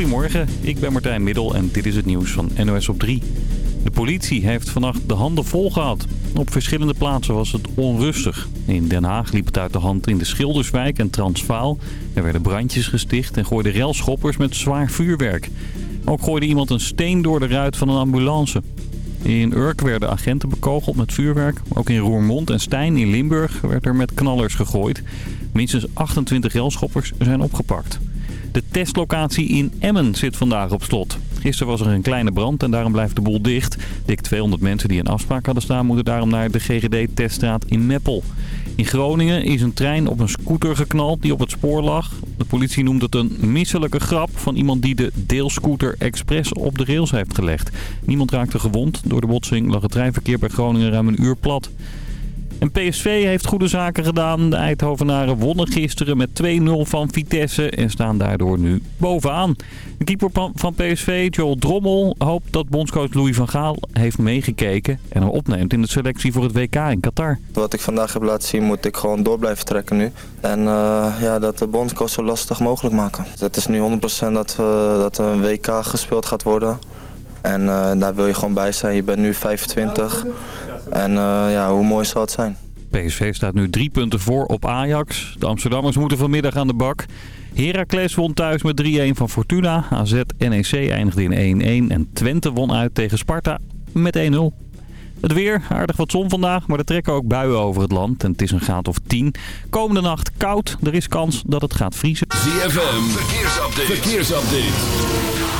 Goedemorgen, ik ben Martijn Middel en dit is het nieuws van NOS op 3. De politie heeft vannacht de handen vol gehad. Op verschillende plaatsen was het onrustig. In Den Haag liep het uit de hand in de Schilderswijk en Transvaal. Er werden brandjes gesticht en gooiden relschoppers met zwaar vuurwerk. Ook gooide iemand een steen door de ruit van een ambulance. In Urk werden agenten bekogeld met vuurwerk. Ook in Roermond en Stijn in Limburg werd er met knallers gegooid. Minstens 28 relschoppers zijn opgepakt. De testlocatie in Emmen zit vandaag op slot. Gisteren was er een kleine brand en daarom blijft de boel dicht. Dik 200 mensen die een afspraak hadden staan moeten daarom naar de GGD-teststraat in Meppel. In Groningen is een trein op een scooter geknald die op het spoor lag. De politie noemt het een misselijke grap van iemand die de deelscooter expres op de rails heeft gelegd. Niemand raakte gewond. Door de botsing lag het treinverkeer bij Groningen ruim een uur plat. En PSV heeft goede zaken gedaan. De Eindhovenaren wonnen gisteren met 2-0 van Vitesse en staan daardoor nu bovenaan. De keeper van PSV, Joel Drommel, hoopt dat bondscoach Louis van Gaal heeft meegekeken en hem opneemt in de selectie voor het WK in Qatar. Wat ik vandaag heb laten zien moet ik gewoon door blijven trekken nu. En uh, ja, dat de bondscoach zo lastig mogelijk maken. Het is nu 100% dat, uh, dat er een WK gespeeld gaat worden. En uh, daar wil je gewoon bij zijn. Je bent nu 25. En uh, ja, hoe mooi zal het zijn? PSV staat nu drie punten voor op Ajax. De Amsterdammers moeten vanmiddag aan de bak. Heracles won thuis met 3-1 van Fortuna. AZ NEC eindigde in 1-1 en Twente won uit tegen Sparta met 1-0. Het weer, aardig wat zon vandaag, maar er trekken ook buien over het land. En het is een graad of 10. Komende nacht koud, er is kans dat het gaat vriezen. ZFM, verkeersupdate. verkeersupdate.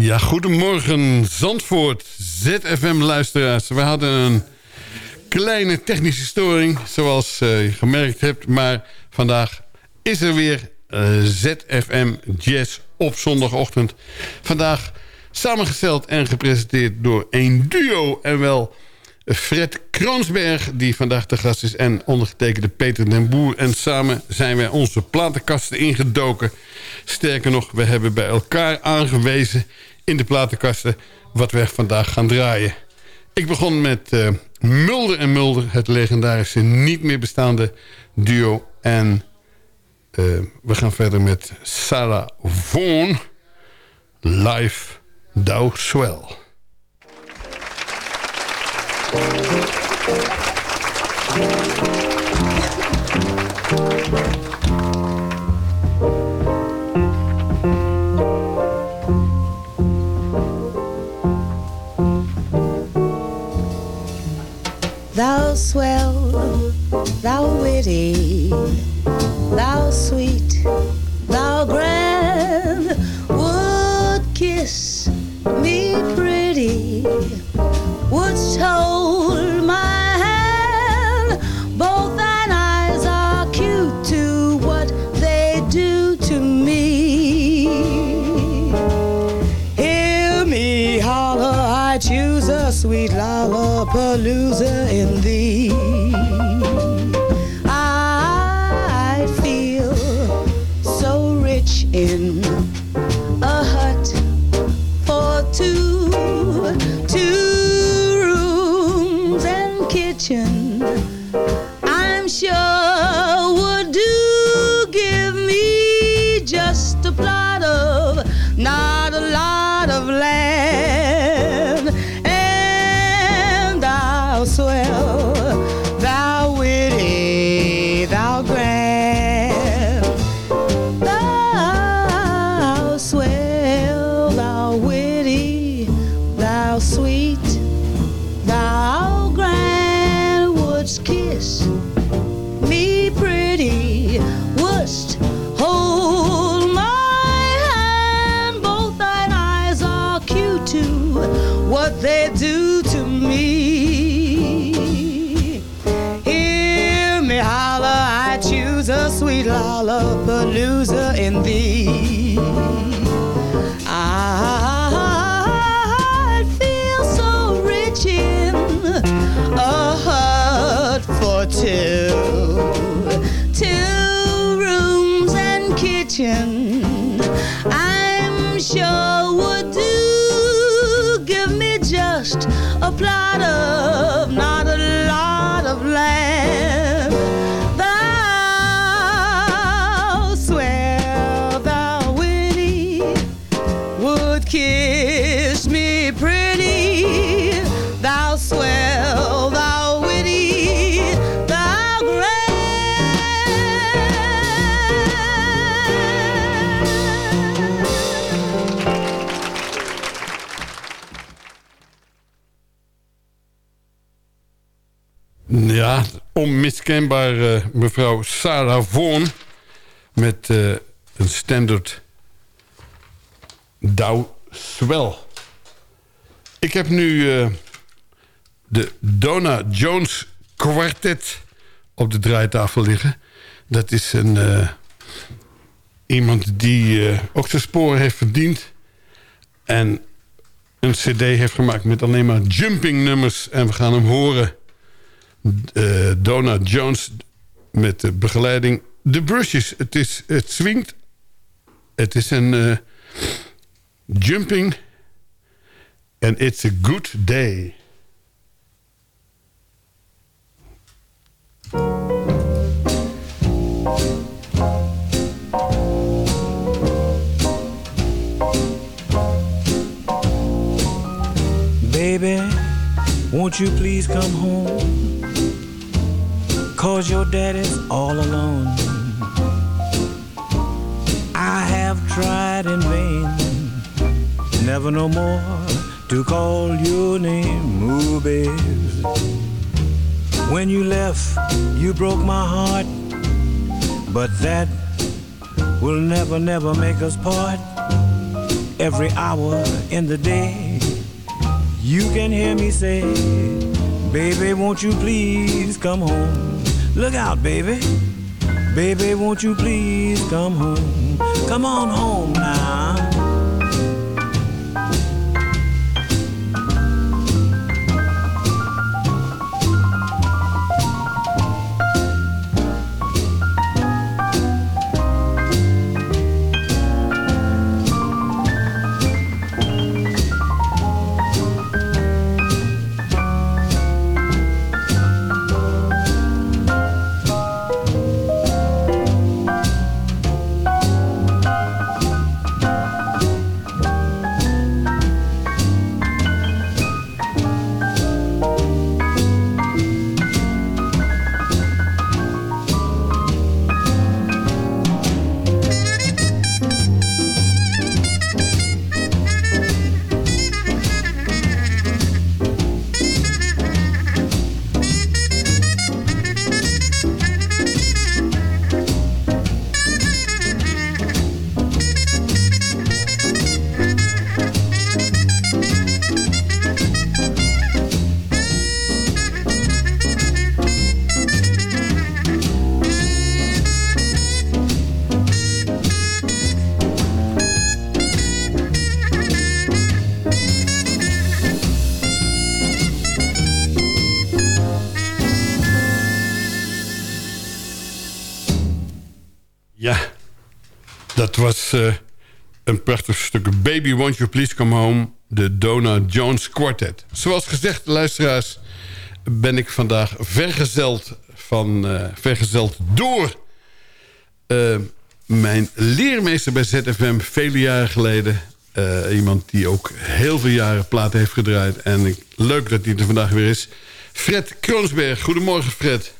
Ja, goedemorgen Zandvoort, ZFM-luisteraars. We hadden een kleine technische storing, zoals uh, je gemerkt hebt. Maar vandaag is er weer uh, ZFM Jazz op zondagochtend. Vandaag samengesteld en gepresenteerd door een duo en wel... Fred Kransberg, die vandaag de gast is... en ondergetekende Peter den Boer. En samen zijn wij onze platenkasten ingedoken. Sterker nog, we hebben bij elkaar aangewezen in de platenkasten... wat we vandaag gaan draaien. Ik begon met uh, Mulder en Mulder, het legendarische niet meer bestaande duo. En uh, we gaan verder met Sarah Vaughan, live Thou Swell. Thou swell, thou witty, thou sweet, thou grand, would kiss me pretty, wouldst hold my hand. Both thine eyes are cute to what they do to me. Hear me holler, I choose a sweet lollapalooza I'm onmiskenbaar uh, mevrouw Sarah Vaughan... met uh, een standard Dow Swell. Ik heb nu uh, de Donna Jones Quartet op de draaitafel liggen. Dat is een, iemand die ook zijn sporen heeft verdiend... en een cd heeft gemaakt met alleen maar jumping nummers... en we gaan hem horen... Uh, Donna Jones met de begeleiding. De brushes, het, is, het swingt. Het is een uh, jumping. And it's a good day. Baby, won't you please come home? Cause your daddy's all alone. I have tried in vain, never no more to call your name, ooh, babe. When you left, you broke my heart, but that will never, never make us part. every hour in the day. You can hear me say, Baby, won't you please come home? Look out, baby. Baby, won't you please come home? Come on home now. Was eh, een prachtig stuk Baby Won't You Please Come Home... de Donna Jones Quartet. Zoals gezegd, luisteraars, ben ik vandaag vergezeld, van, eh, vergezeld door... eh, mijn leermeester bij ZFM vele jaren geleden. Iemand die ook heel veel jaren platen heeft gedraaid. En ik, leuk dat hij er vandaag weer is. Fred Kroonsberg. Goedemorgen, Fred.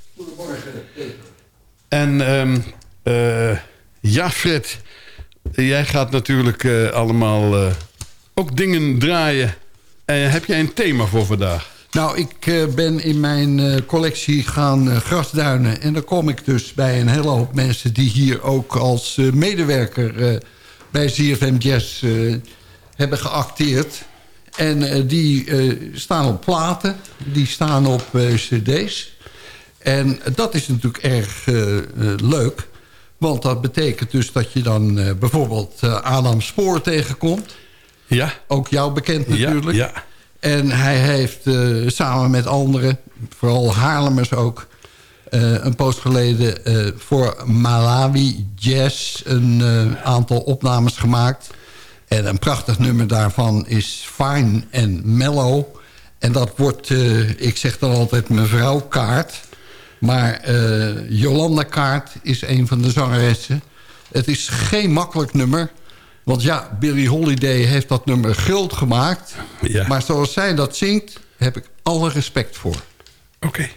En ehm, eh, ja, Fred, jij gaat natuurlijk eh, allemaal eh, ook dingen draaien. En heb jij een thema voor vandaag? Nou, ik eh, ben in mijn eh, collectie gaan eh, grasduinen. En dan kom ik dus bij een hele hoop mensen... die hier ook als eh, medewerker eh, bij ZFM Jazz eh, hebben geacteerd. En eh, die eh, staan op platen, die staan op eh, cd's. En dat is natuurlijk erg eh, eh, leuk. Want dat betekent dus dat je dan eh, bijvoorbeeld eh, Adam Spoor tegenkomt. Ja, Ook jou bekend natuurlijk. ja, ja. En hij heeft eh, samen met anderen, vooral Haarlemers ook... een post geleden voor Malawi Jazz een aantal opnames gemaakt. En een prachtig nummer daarvan is Fine and Mellow. En dat wordt, ik zeg dan altijd mevrouw Kaart. Maar eh, Jolanda Kaart is een van de zangeressen. Het is geen makkelijk nummer. Want ja, Billie Holiday heeft dat nummer guld gemaakt. Ja. Maar zoals zij dat zingt, heb ik alle respect voor. Oké.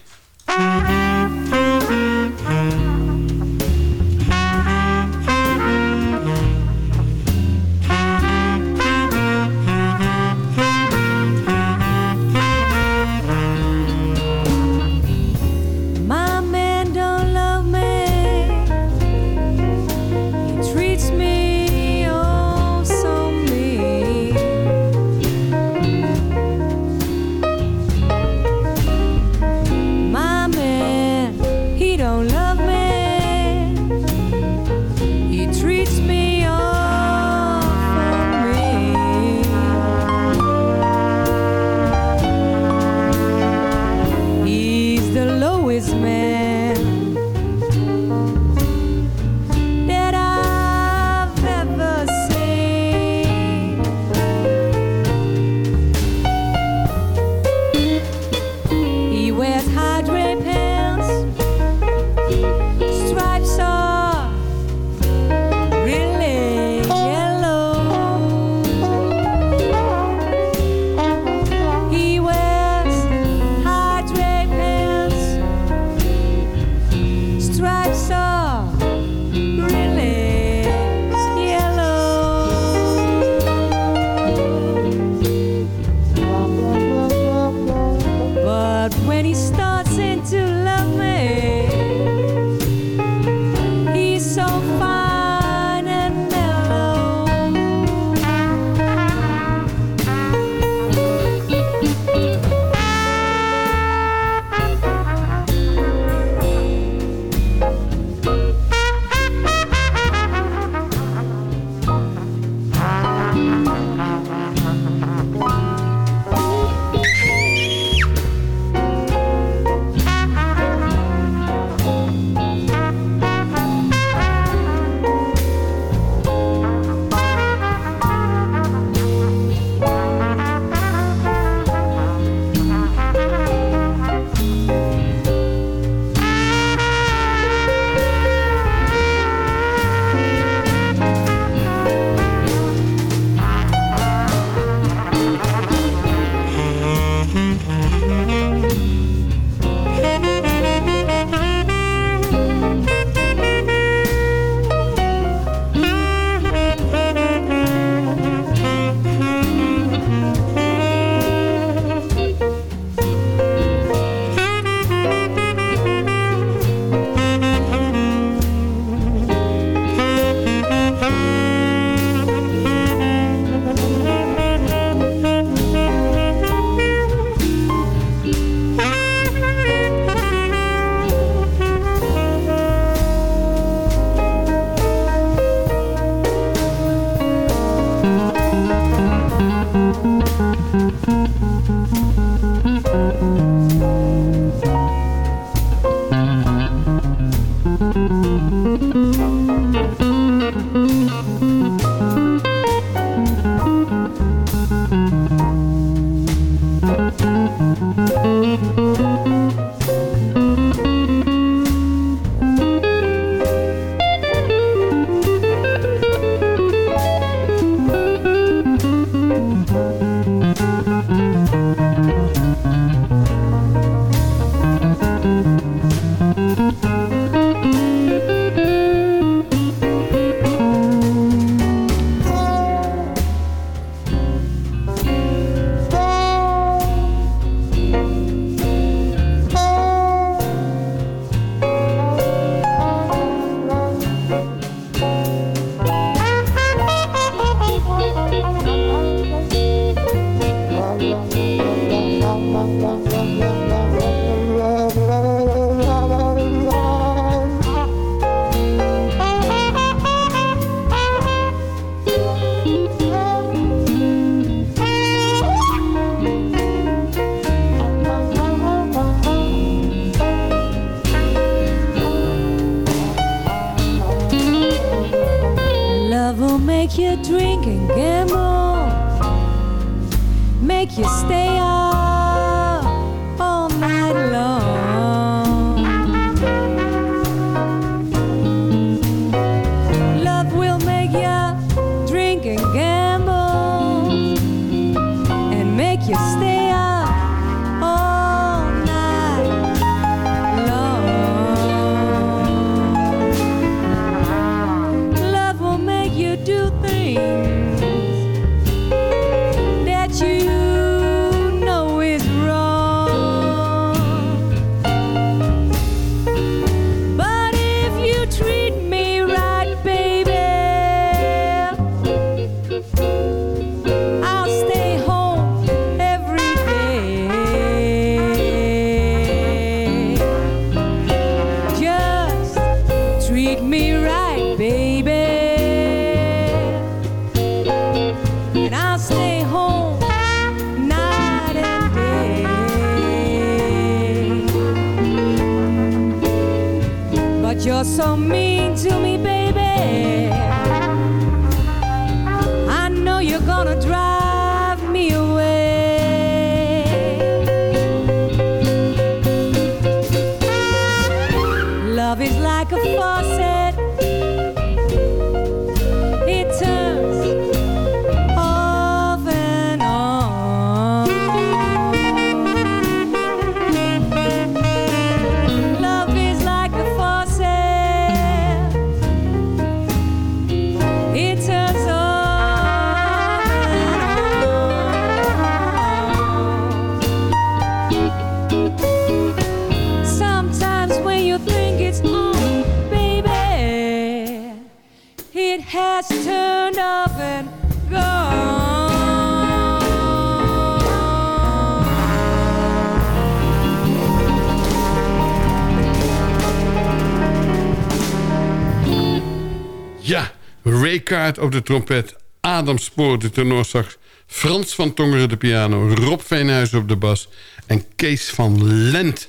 Kaart op de trompet. Adam Spoor de tenorsax. Frans van Tongeren de piano. Rob Veenhuizen op de bas. En Kees van Lent.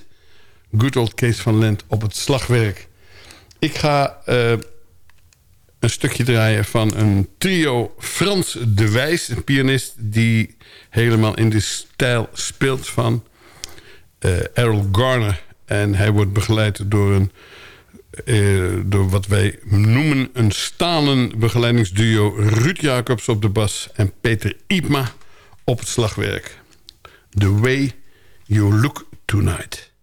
Good old Kees van Lent op het slagwerk. Ik ga eh, een stukje draaien van een trio Frans de Wijs. Een pianist die helemaal in de stijl speelt van eh, Errol Garner. En hij wordt begeleid door een eh, door wat wij noemen een stalen begeleidingsduo... Ruud Jacobs op de bas en Peter Iepma op het slagwerk. The Way You Look Tonight.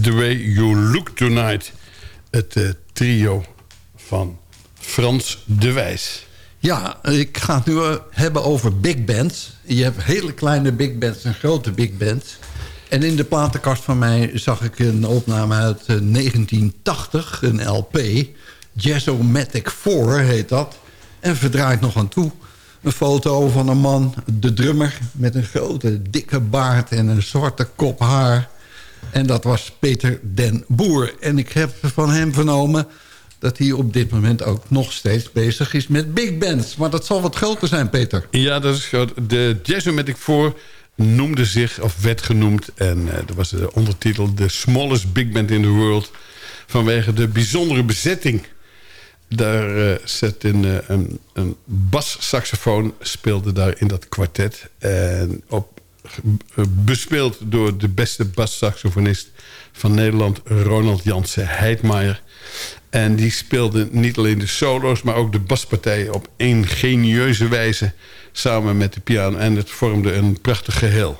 The way you look tonight. Het eh, trio van Frans de Wijs. Ja, ik ga het nu eh, hebben over big bands. Je hebt hele kleine big bands en grote big bands. En in de platenkast van mij zag ik een opname uit eh, 1980, een LP. Jazzomatic 4 heet dat. En verdraait nog aan toe. Een foto van een man, de drummer... met een grote, dikke baard en een zwarte kop haar. En dat was Peter den Boer. En ik heb van hem vernomen dat hij op dit moment ook nog steeds bezig is met big bands. Maar dat zal wat groter zijn, Peter. Ja, dat is groot. De Jazzomatic 4 noemde zich, of werd genoemd... en eh, dat was de ondertitel... The Smallest Big Band in the World... vanwege de bijzondere bezetting. Daar eh, zat een, eh, een, een bassaxofoon speelde daar in dat kwartet. En op, eh, bespeeld door de beste bassaxofonist van Nederland... Ronald Jansen Heidmaier. En die speelde niet alleen de solo's... maar ook de baspartijen op ingenieuze wijze... samen met de piano. En het vormde een prachtig geheel.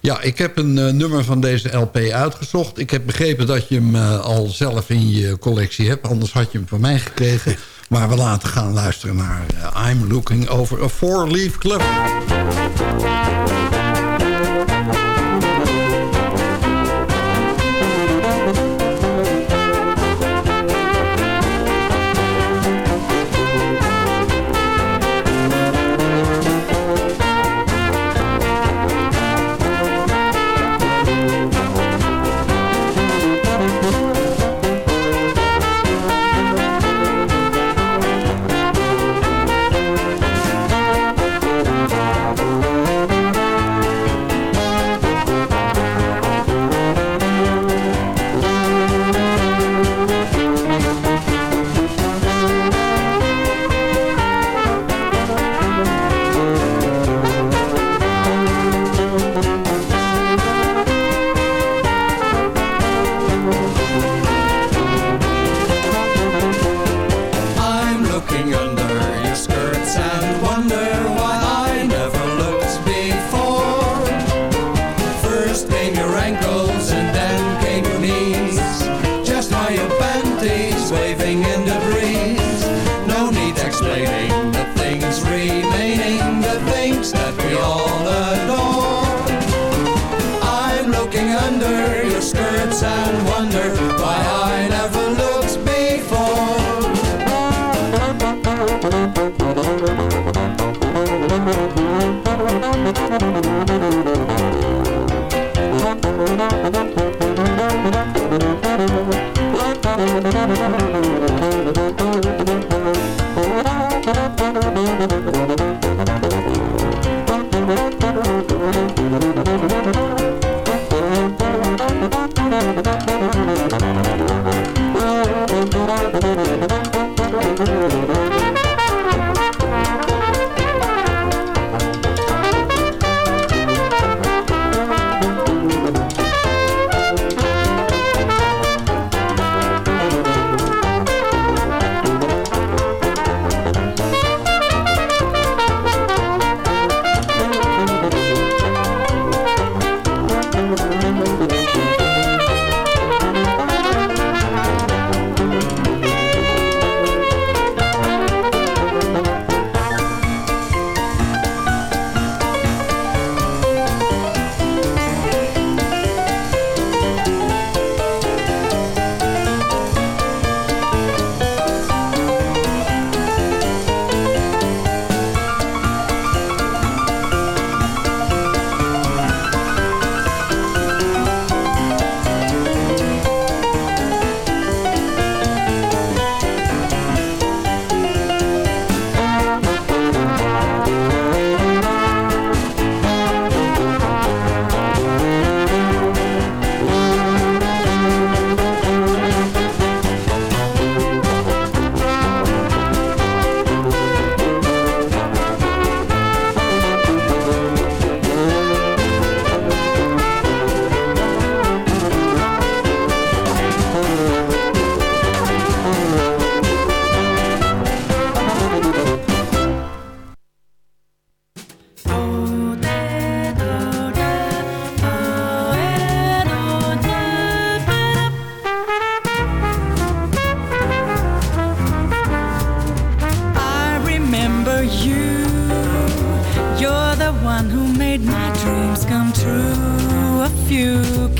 Ja, ik heb een eh, nummer van deze LP uitgezocht. Ik heb begrepen dat je hem eh, al zelf in je collectie hebt. Anders had je hem van mij gekregen. Maar we laten gaan luisteren naar eh, I'm Looking Over a Four-Leaf Club.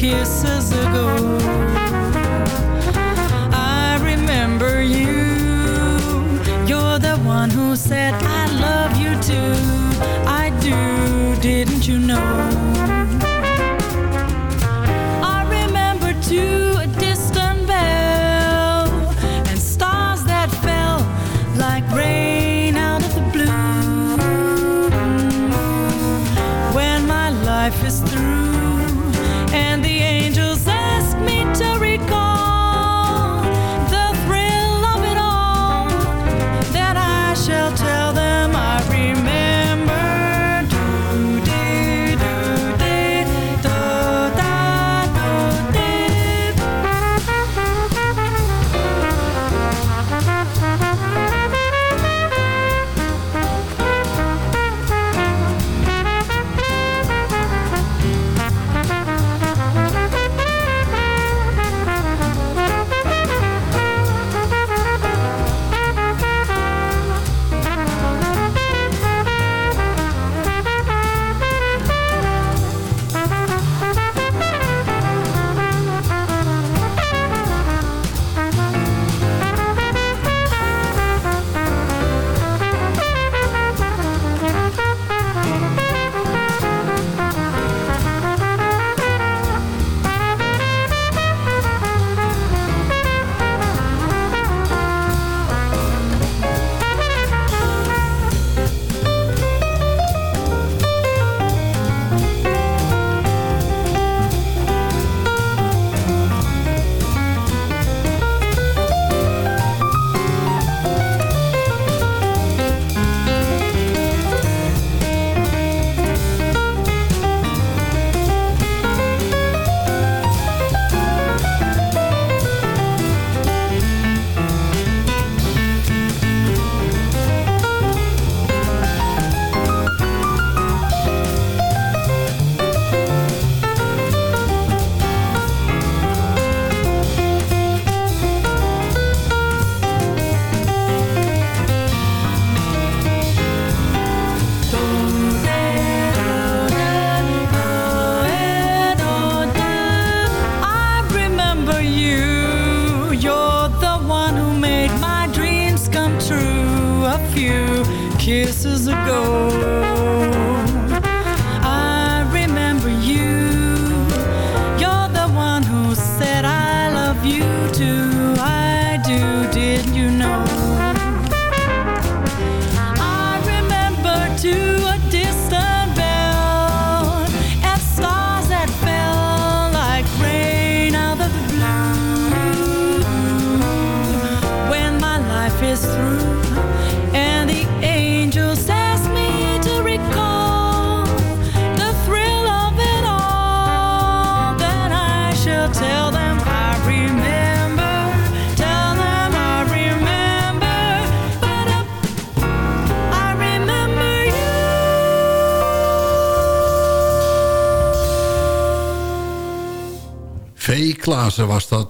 kisses ago.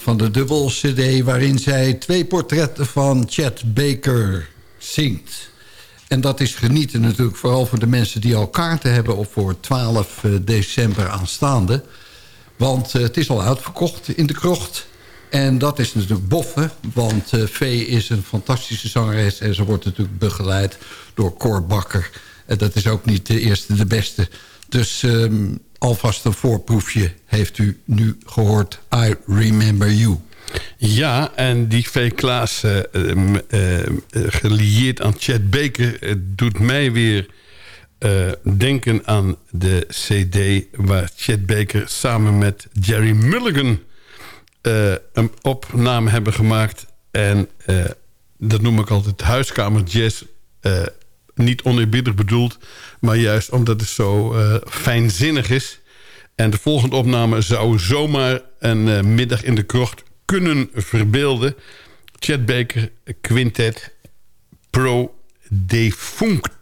Van de dubbel cd... waarin zij twee portretten van Chet Baker zingt. En dat is genieten natuurlijk vooral voor de mensen die al kaarten hebben... op voor 12 december aanstaande. Want eh, het is al uitverkocht in de krocht. En dat is natuurlijk boffen, want eh, Vee is een fantastische zangeres... en ze wordt natuurlijk begeleid door Cor Bakker. En dat is ook niet de eerste, de beste. Dus ehm, alvast een voorproefje heeft u nu gehoord. I Remember You. Ja, en die V. Klaas, eh, eh, eh, gelieerd aan Chad Baker... doet mij weer denken aan de cd... waar Chad Baker samen met Jerry Mulligan... een opname hebben gemaakt. En dat noem ik altijd huiskamer jazz niet oneerbiedig bedoeld... maar juist omdat het zo eh, fijnzinnig is. En de volgende opname zou zomaar een eh, middag in de krocht kunnen verbeelden. Chad Baker Quintet Pro Defunctus.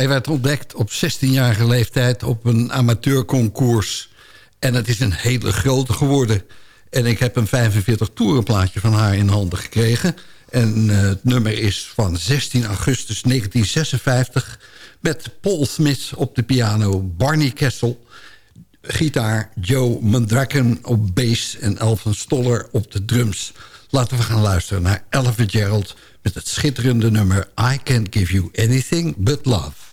Zij werd ontdekt op 16-jarige leeftijd op een amateurconcours. En het is een hele grote geworden. En ik heb een 45 toerenplaatje van haar in handen gekregen. En eh, het nummer is van 16 augustus 1956... met Paul Smith op de piano, Barney Kessel... gitaar, Joe Mandraken op bass en Elvin Stoller op de drums. Laten we gaan luisteren naar Ella Gerald met het schitterende nummer... I Can't Give You Anything But Love.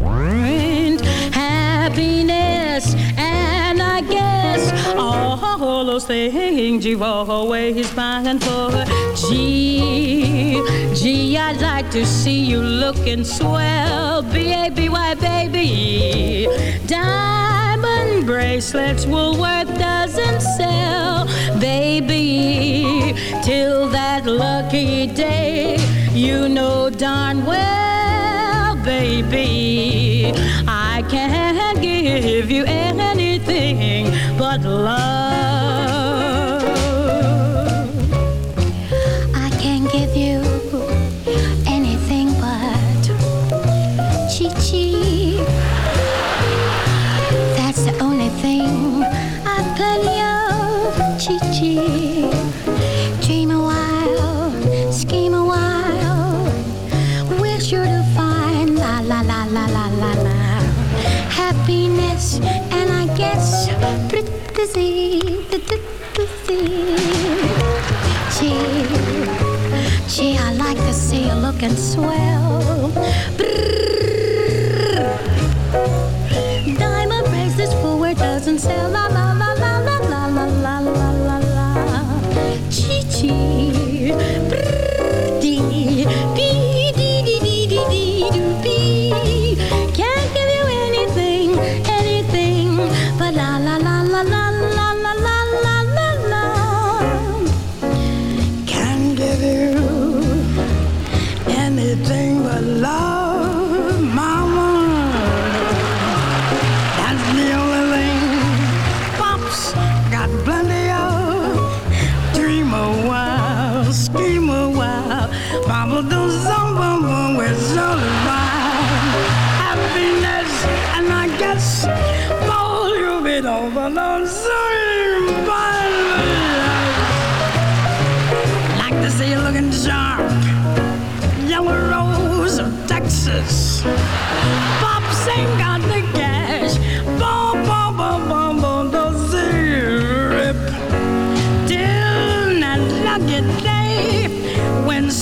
And happiness. And I guess all those things you've always been for. Gee gee I'd like to see you looking swell. B-A-B-Y baby. Diamond bracelets Woolworth doesn't sell baby. Till that lucky day you know darn well baby. I can't give you anything but love and sweat.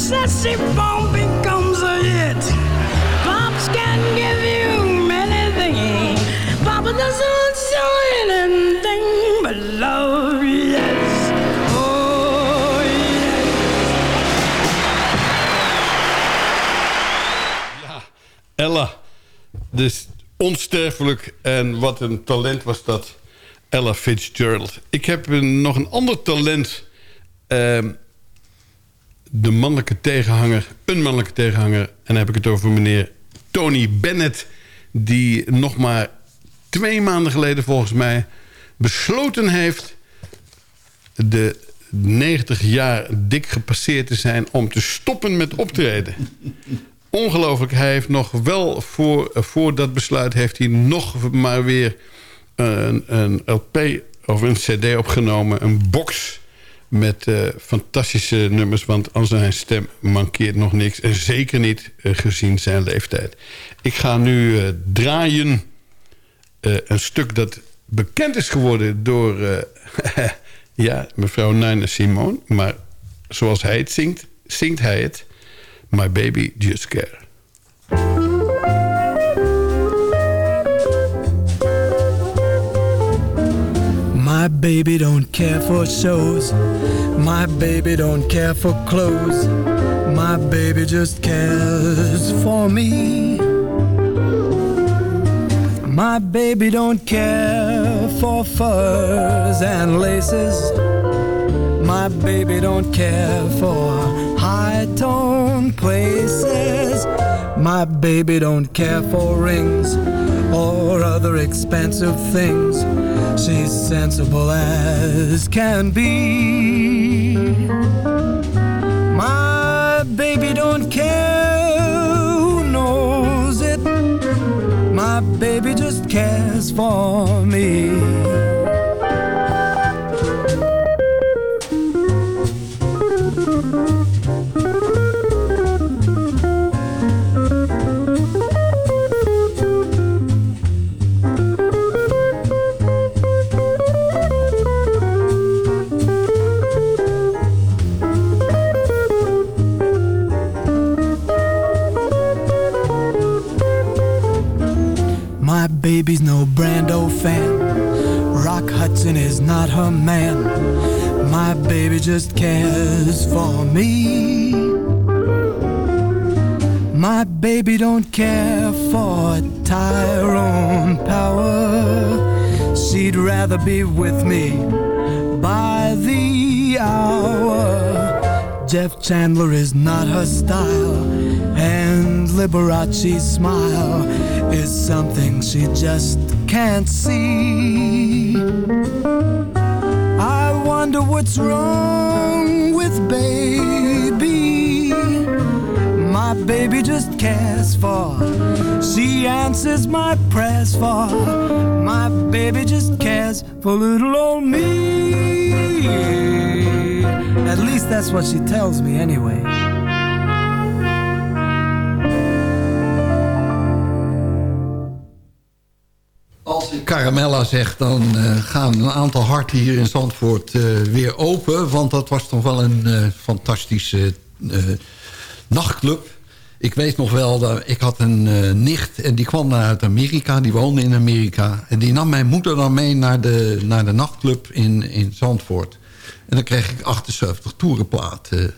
Sassy bomb becomes a hit. Pops can give you many things. Papa doesn't show anything but love, yes. Oh, yes. Ella. Dus onsterfelijk. En wat een talent was dat. Ella Fitzgerald. Ik heb nog een ander talent. Ehm, de mannelijke tegenhanger. Een mannelijke tegenhanger. En dan heb ik het over meneer Tony Bennett. Die nog maar twee maanden geleden volgens mij besloten heeft... de 90 jaar dik gepasseerd te zijn... om te stoppen met optreden. Ongelooflijk. Hij heeft nog wel voor, voor dat besluit... heeft hij nog maar weer een, een LP of een cd opgenomen. Een box met eh, fantastische nummers. Want aan zijn stem mankeert nog niks. En zeker niet eh, gezien zijn leeftijd. Ik ga nu eh, draaien een stuk dat bekend is geworden door... ja, mevrouw Nina Simone. Maar zoals hij het zingt, zingt hij het... My Baby Just Care. My baby don't care for shows. My baby don't care for clothes. My baby just cares for me. My baby don't care for furs and laces. My baby don't care for high tone places. My baby don't care for rings or other expensive things. She's sensible as can be. My baby don't care who knows it. My baby just cares for me. Baby's no Brando fan. Rock Hudson is not her man. My baby just cares for me. My baby don't care for Tyrone Power. She'd rather be with me by the hour. Jeff Chandler is not her style, and Liberace's smile is something she just can't see. I wonder what's wrong with baby. My baby just cares for. She answers my prayers for. My baby just cares for little old me. At least that's what she tells me anyway. Caramella zeg, dan eh, gaan een aantal harten hier in Zandvoort eh, weer open. Want dat was toch wel een eh, fantastische nachtclub. Ik weet nog wel, dat ik had een nicht en die kwam uit Amerika. Die woonde in Amerika. En die nam mijn moeder dan mee naar de, naar de nachtclub in, in Zandvoort. En dan kreeg ik 78 toerenplaten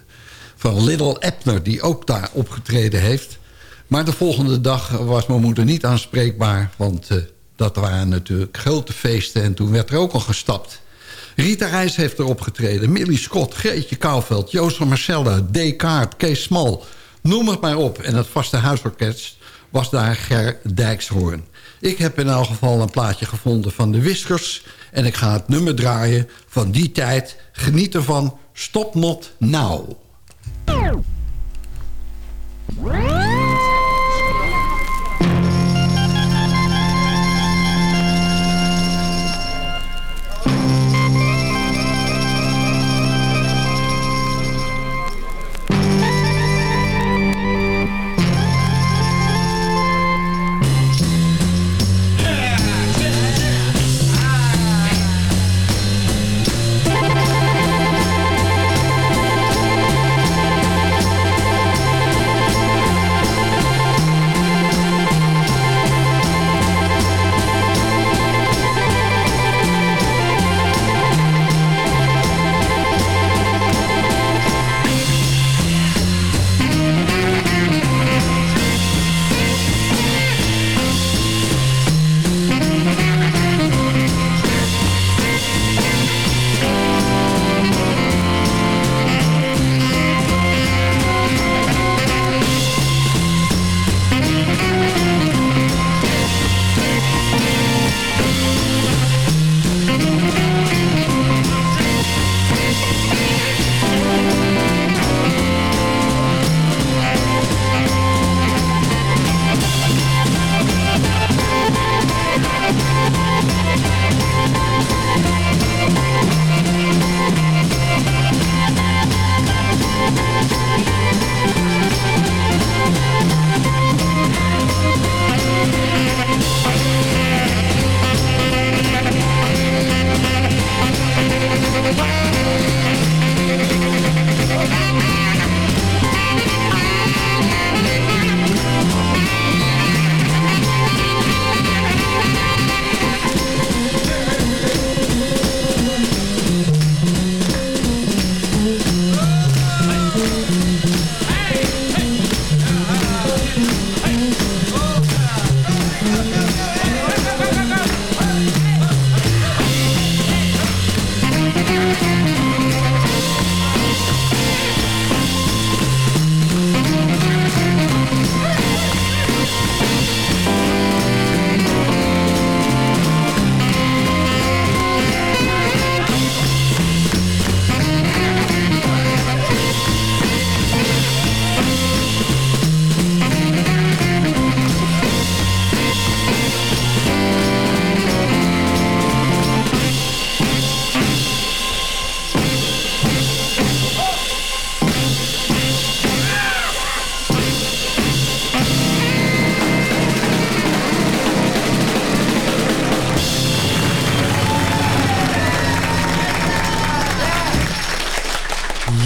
van Little Ebner... die ook daar opgetreden heeft. Maar de volgende dag was mijn moeder niet aanspreekbaar... want dat waren natuurlijk grote feesten en toen werd er ook al gestapt. Rita Reis heeft erop getreden. Millie Scott, Greetje Kouwveld, Joost van Marcella, D. Kaart, Kees Smal. Noem het maar op. En het vaste huisorkest was daar Ger Dijkshoorn. Ik heb in elk geval een plaatje gevonden van de Whiskers... en ik ga het nummer draaien van die tijd. Geniet ervan. Stop Not Now.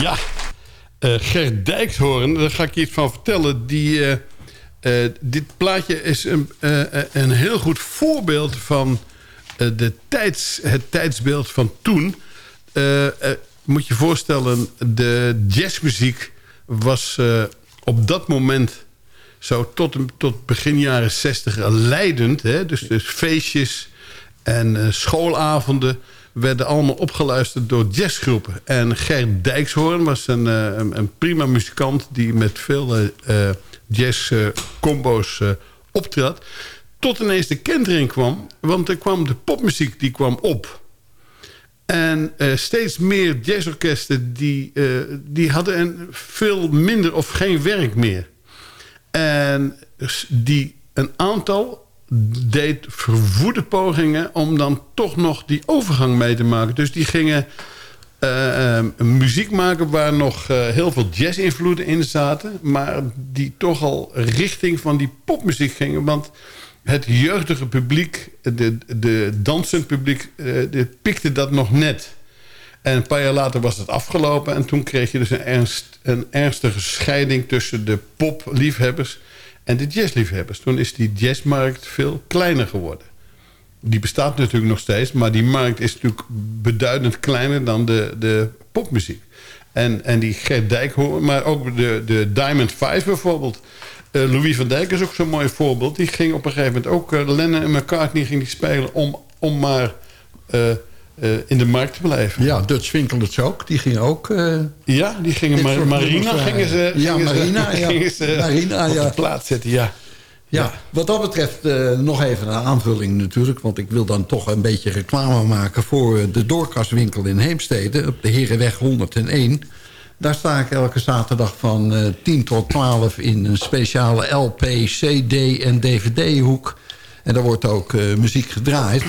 Ja, Gert Dijkshoorn, daar ga ik je iets van vertellen. Die, eh, eh, dit plaatje is een, een heel goed voorbeeld van de tijds, het tijdsbeeld van toen. Moet je voorstellen, de jazzmuziek was op dat moment... zo tot, tot begin jaren zestig leidend. Hè? Dus, dus feestjes en schoolavonden werden allemaal opgeluisterd door jazzgroepen. En Gert Dijkshoorn was een, eh, een, prima muzikant... die met veel eh, eh, jazz-combo's eh, optrad. Tot ineens de kentering kwam. Want er kwam de popmuziek die kwam op. En steeds meer jazzorkesten die, die hadden een veel minder of geen werk meer. En die een aantal deed verwoede pogingen om dan toch nog die overgang mee te maken. Dus die gingen eh, eh, muziek maken waar nog eh, heel veel jazz-invloeden in zaten... maar die toch al richting van die popmuziek gingen. Want het jeugdige publiek, de, de dansend publiek, de pikte dat nog net. En een paar jaar later was het afgelopen... en toen kreeg je dus een, ernst, een ernstige scheiding tussen de popliefhebbers en de jazzliefhebbers. Toen is die jazzmarkt veel kleiner geworden. Die bestaat natuurlijk nog steeds... maar die markt is natuurlijk beduidend kleiner dan de, de popmuziek. En, en die Gert Dijkhoorn, maar ook de, de Diamond Five bijvoorbeeld... Eh, Louis van Dijk is ook zo'n mooi voorbeeld. Die ging op een gegeven moment ook... eh, Lennon en McCartney ging die spelen om, om maar eh, eh, in de markt te blijven. Ja, Dutch Winkelers ook. Die ging ook... eh, Ja, die gingen maar, Marina nummers, gingen ze, ja, gingen ze- Marina, ja. gingen ze Marina, op ja. de plaats zetten. Ja. Ja, wat dat betreft eh, nog even een aanvulling natuurlijk. Want ik wil dan toch een beetje reclame maken... voor eh, de doorkastwinkel in Heemstede op de Herenweg 101. Daar sta ik elke zaterdag van eh 10 tot 12 in een speciale LP, CD en DVD-hoek. En daar wordt ook eh, muziek gedraaid.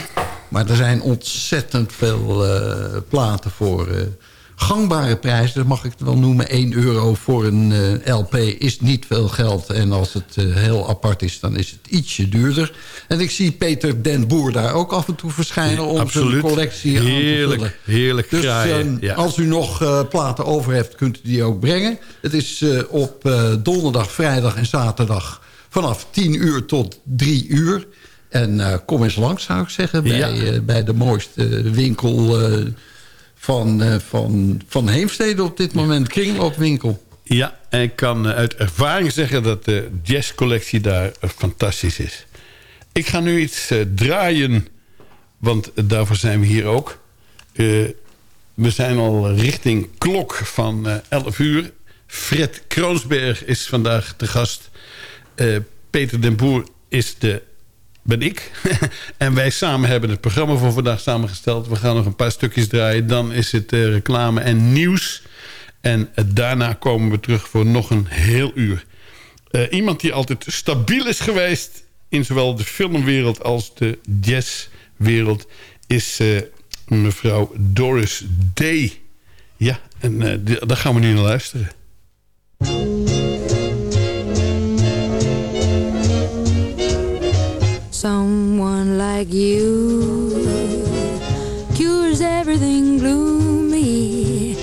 Maar er zijn ontzettend veel eh, platen voor... eh, gangbare prijzen, dat mag ik het wel noemen. 1 euro voor een eh, LP is niet veel geld. En als het heel apart is, dan is het ietsje duurder. En ik zie Peter Den Boer daar ook af en toe verschijnen... om absoluut. zijn collectie aan te Heerlijk, vullen. heerlijk Dus ja. als u nog platen over heeft, kunt u die ook brengen. Het is op donderdag, vrijdag en zaterdag... vanaf 10 uur tot 3 uur. En eh, kom eens langs, zou ik zeggen, bij, Ja. eh, bij de mooiste winkel... eh, van, eh, van, van Heemstede op dit moment, kringloopwinkel. Ja, en ik kan uit ervaring zeggen dat de jazzcollectie daar fantastisch is. Ik ga nu iets draaien, want daarvoor zijn we hier ook. We zijn al richting klok van eh 11 uur. Fred Kroonsberg is vandaag de gast. Peter den Boer is de, ben ik. en wij samen hebben het programma voor vandaag samengesteld. We gaan nog een paar stukjes draaien. Dan is het eh, reclame en nieuws. En eh, daarna komen we terug voor nog een heel uur. Eh, iemand die altijd stabiel is geweest... in zowel de filmwereld als de jazzwereld... is mevrouw Doris Day. Ja, en daar gaan we nu naar luisteren. Like you cures everything gloomy,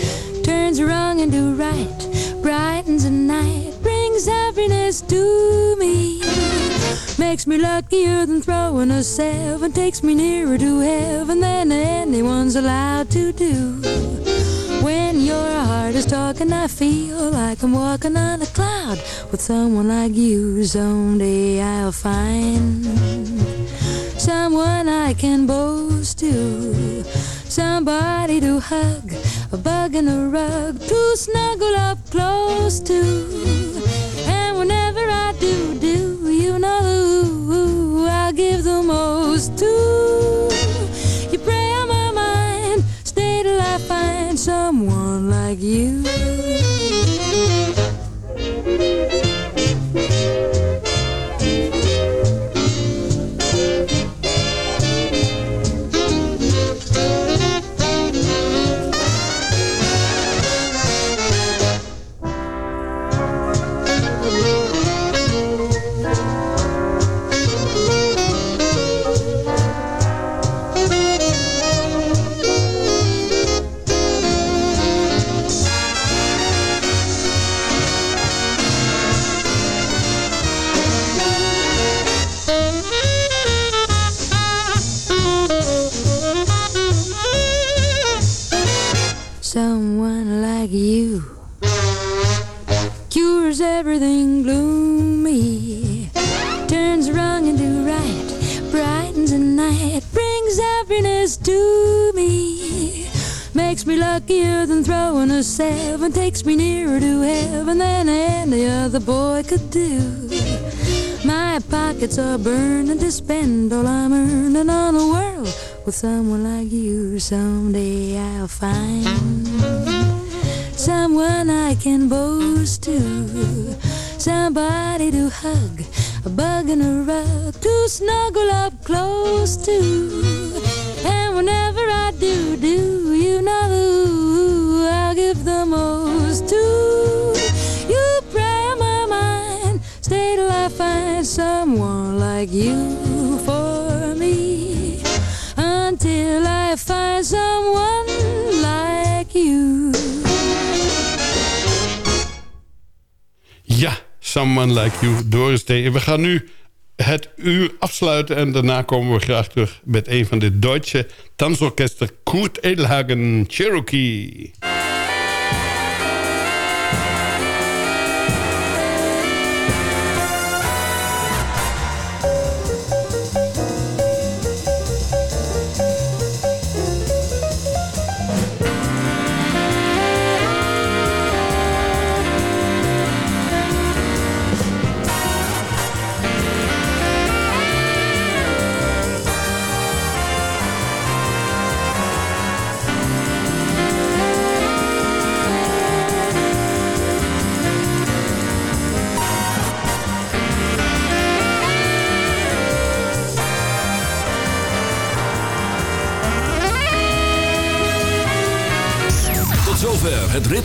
turns wrong into right, brightens the night, brings happiness to me. Makes me luckier than throwing a seven, takes me nearer to heaven than anyone's allowed to do. When your heart is talking, I feel like I'm walking on a cloud with someone like you. Someday I'll find someone I can boast to, somebody to hug, a bug in a rug to snuggle up close to. And whenever I do, do, you know who I'll give the most to. You prey on my mind, stay till I find someone like you. To me. Makes me luckier than throwing a seven, takes me nearer to heaven than any other boy could do. My pockets are burning to spend all I'm earning on a world with someone like you. Someday I'll find someone I can boast to, somebody to hug, a bug in a rug to snuggle up close to. Whenever I do, do you know who I'll give the most to? You pray my mind, stay till I find someone like you for me. Until I find someone like you. Ja, Someone Like You, Doris Day. We gaan nu het uur afsluiten en daarna komen we graag terug... met een van de Duitse dansorkester Kurt Edelhagen Cherokee.